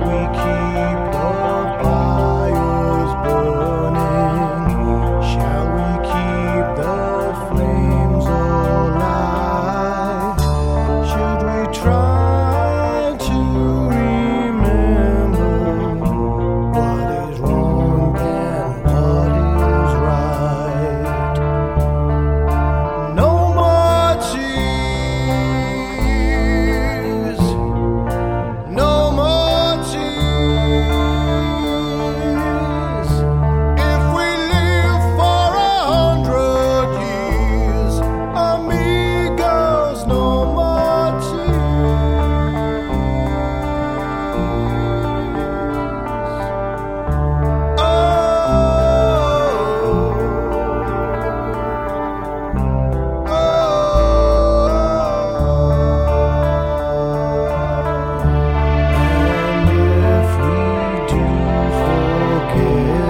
we keep. here.